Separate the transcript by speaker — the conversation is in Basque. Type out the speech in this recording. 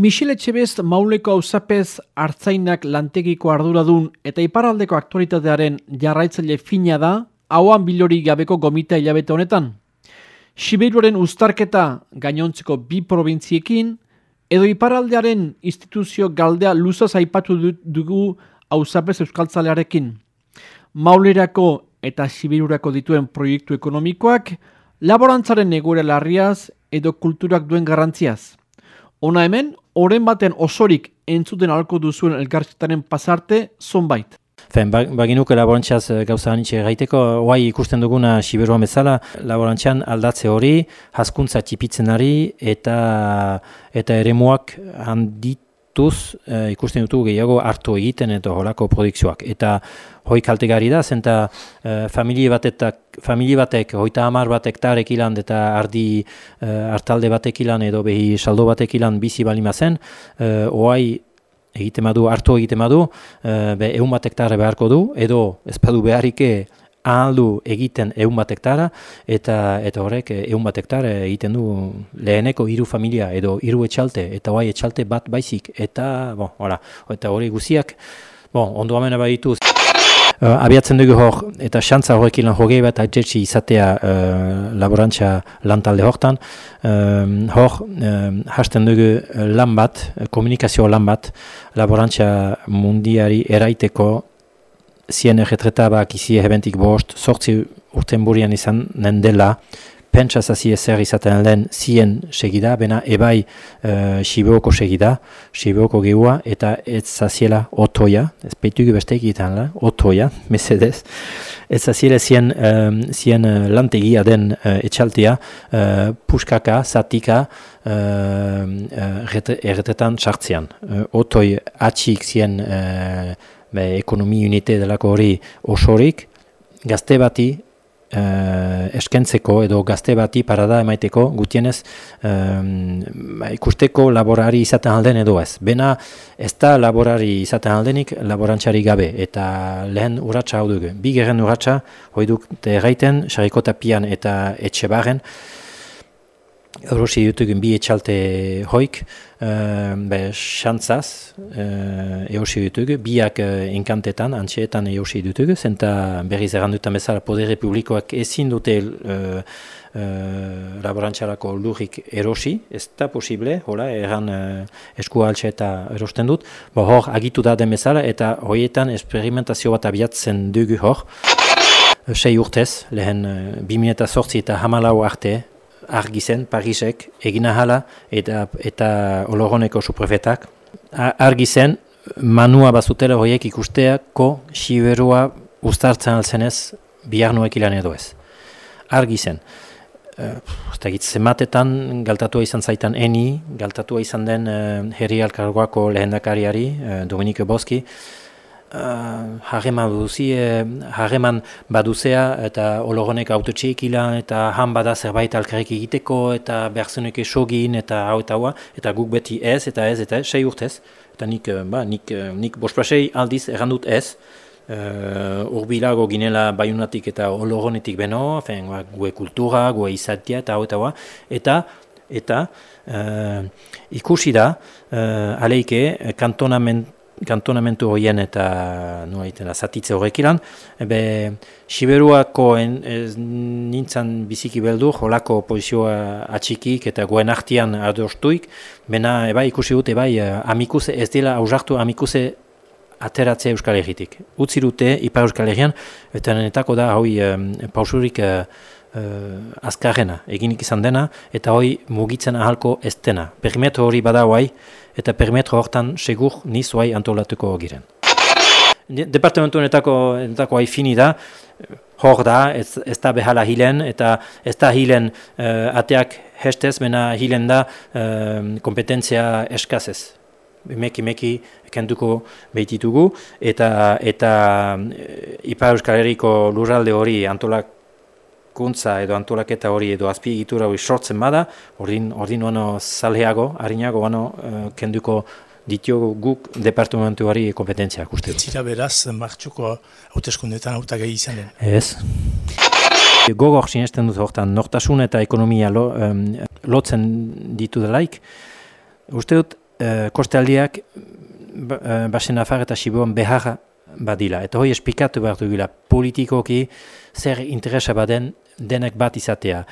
Speaker 1: Michele Etxebez mauleko hausapez hartzainak lantegiko arduradun eta iparaldeko aktualitatearen jarraitzaile fina da, hauan bilori gabeko gomita hilabete honetan. Siberuaren ustarketa gainontzeko bi provintziekin, edo iparaldearen instituzio galdea luzaz aipatu dugu hausapez euskaltzalearekin. Maulerako eta Sibirurako dituen proiektu ekonomikoak, laborantzaren egoera larriaz edo kulturak duen garrantziaz. Ona hemen, oren baten osorik entzuten alko duzuen elkarrizketaren pasarte zonbait.
Speaker 2: Fen, baginuk laborantxaz eh, gauza anitxe gaiteko, oai ikusten duguna Siberuan bezala, laborantxan aldatze hori, haskuntza txipitzen ari, eta, eta eremuak handit hartuz e, ikusten dutu gehiago hartu egiten eta holako produkzioak. Eta hoi kaltegari da, zenta e, familie batetak, familie batek, hoita hamar batek tarek ilan eta ardi e, hartalde batek ilan edo behi saldo batek ilan bizi balima zen, e, oai egiten badu, hartu egiten badu, e, be, egun batek tare beharko du, edo ez badu beharike ahaldu egiten egun bat hektara, eta eta horrek egun bat hektara egiten du leheneko hiru familia edo hiru etxalte, eta bai etxalte bat baizik, eta bon, hola, eta hori guziak, bon, ondo amena baditu. Uh, abiatzen dugu hor, eta xantza horrek ilan jogei bat aitzetsi izatea uh, laborantza lantalde hortan. Uh, hor, uh, hasten dugu lan bat, komunikazio lan bat, laborantza mundiari eraiteko zien erretreta bak izi ebentik bost, sortzi urten burian izan nendela, pentsa zazi ezer izaten lehen zien segida, bena ebai uh, Sibeoko segida, Sibeoko geua, eta ez zaziela otoia, ez peitugu beste egiten la, otoia, mesedez, ez zaziela zien, um, zien uh, lantegia den uh, etxaltia, uh, puskaka, zatika, uh, uh, erretretan sartzean. Uh, otoi atxik zien be, ekonomi unite delako hori osorik, gazte bati uh, eskentzeko edo gazte bati parada emaiteko gutienez um, ikusteko laborari izaten alden edo ez. Bena ez da laborari izaten aldenik laborantxari gabe eta lehen urratsa hau dugu. Bi geren urratsa, hoi duk erraiten, sarikotapian eta etxe barren, Eurosi dutugun bi etxalte hoik, uh, be, xantzaz, uh, eusi dutugu, biak uh, enkantetan, antxeetan eusi dutugu, zenta berriz errandutan bezala podere publikoak ezin dute uh, uh, laborantxarako lurrik erosi, ez da posible, hola, erran uh, esku eta erosten dut, bo hor agitu da den bezala, eta horietan esperimentazio bat abiatzen dugu hor, sei urtez, lehen uh, 2008 eta hamalau arte, argi zen Parisek egin ahala eta eta Ologoneko suprefetak argi zen manua bazutela horiek ikusteako siberua uztartzen alzenez bihar nuek ilan edo ez. Argi zen. Uh, zematetan galtatua izan zaitan eni, galtatua izan den uh, herri alkargoako lehendakariari, uh, Dominike Boski, Uh, harreman duzi, harreman baduzea eta ologonek autotxeik ilan eta han bada zerbait alkarrik egiteko eta behar esogin eta hau eta hau eta guk beti ez eta ez eta ez, sei urtez. Eta nik, eh, ba, nik, eh, nik bospasei aldiz errandut ez. Uh, urbilago ginela baiunatik eta ologonetik beno fen, ba, gue kultura, gue izatea eta hau eta hau eta eta uh, ikusi da uh, aleike kantonament kantonamentu horien eta nua iten zatitze horrek ilan, ebe Siberuako en, ez, nintzen biziki beldur, holako pozizioa atxikik eta goen artian adostuik, bena eba ikusi dut, eba amikuse, ez dela ausartu amikuse ateratzea Euskal Herritik. Utsi dute Ipar Euskal Herrian, eta netako da hoi pausurik uh, azkarrena, eginik izan dena, eta hoi mugitzen ahalko ez dena. Perimetro hori bada hoi, eta perimetro hortan segur niz hoi antolatuko giren. Departamentu netako, netako hoi fini da, hor da, ez, ez da behala hilen, eta ez da hilen ateak hestez, bena hilen da kompetentzia eskazez meki meki kenduko behititugu eta eta Ipar Euskal Herriko lurralde hori antolakuntza edo antolaketa hori edo azpiegitura hori sortzen bada, ordin ordin ono zaleago, harinago ono e, kenduko ditio guk departamentuari kompetentziak uste.
Speaker 3: Zira beraz, martxuko hauteskundetan hautagai izan den?
Speaker 2: Ez. Gogor sinesten dut hortan, nortasun eta ekonomia lo, lotzen ditu delaik. Uste dut, uh, kostaldiak uh, basen afar eta Siberuan beharra badila. Eta hoi espikatu behar dugula politikoki zer interesa baden denek bat izatea.